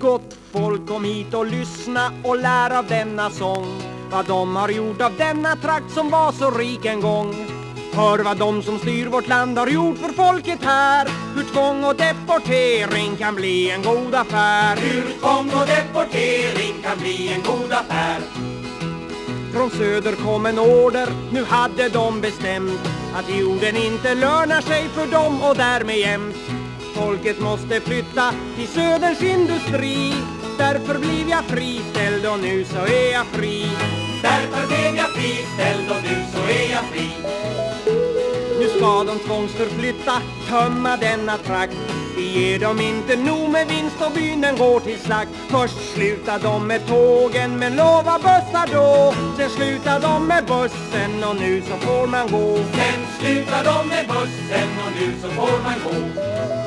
Gott folk kom hit och lyssna och lär av denna sång. Vad de har gjort av denna trakt som var så rik en gång. Hör vad de som styr vårt land har gjort för folket här. Hur tvång och deportering kan bli en god affär. Hur tvång och deportering kan bli en god affär. Från söder kom en order, nu hade de bestämt Att jorden inte lönar sig för dem och därmed jämt. Folket måste flytta till söderns industri. Därför blev jag friställd och nu så är jag fri. Därför blev jag friställd och nu så är jag fri. Nu ska de tvångsförflytta, tömma denna trakt. Vi ger dem inte nog med vinst och byn den går till slakt. Först slutar de med tågen men lova bussar då. Sen slutar de med bussen och nu så får man gå. Sen slutar de med bussen och nu så får man gå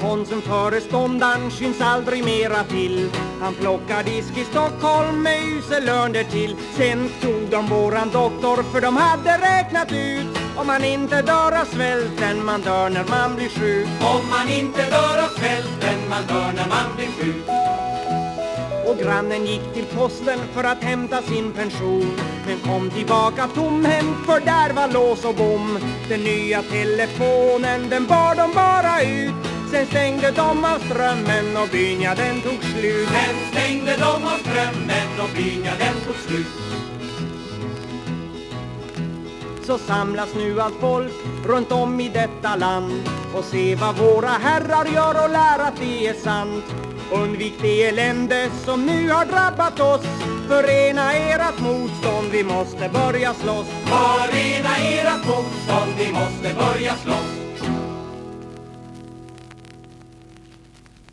konsumföreståndaren syns aldrig mera till. Han plockar disk i Stockholm med usel lön till. Sen tog de våran doktor för de hade räknat ut Om man inte dör av svälten, man dör när man blir sjuk. Om man inte dör av svälten, man dör när man blir sjuk. Och grannen gick till posten för att hämta sin pension. Men kom tillbaka tomhänt för där var lås och bom. Den nya telefonen den bar de bara ut stängde de av strömmen och byn ja den tog slut. Sen stängde de av strömmen och byn ja den tog slut. Så samlas nu allt folk runt om i detta land Och se vad våra herrar gör och lär att det är sant. Undvik det elände som nu har drabbat oss. Förena ert motstånd, vi måste börja slåss. Förena ert motstånd, vi måste börja slåss